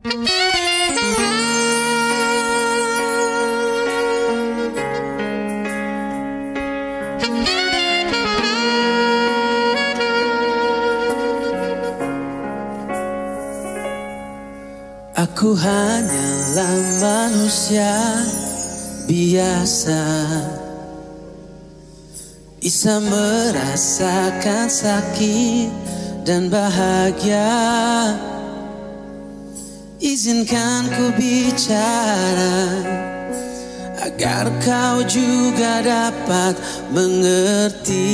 Aku hanyalah manusia biasa. Bisa merasakan sakit dan bahagia. Izinkan ku bicara Agar kau juga dapat mengerti.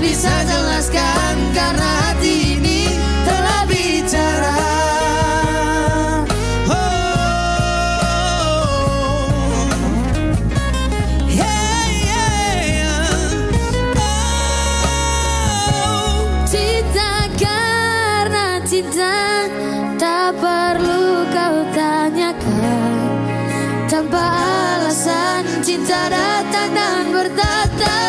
bisa jelaskan karena hati ini telah bicara. Oh, yeah, oh cinta karena cinta tak perlu kau tanyakan tanpa alasan cinta datang dan bertatap.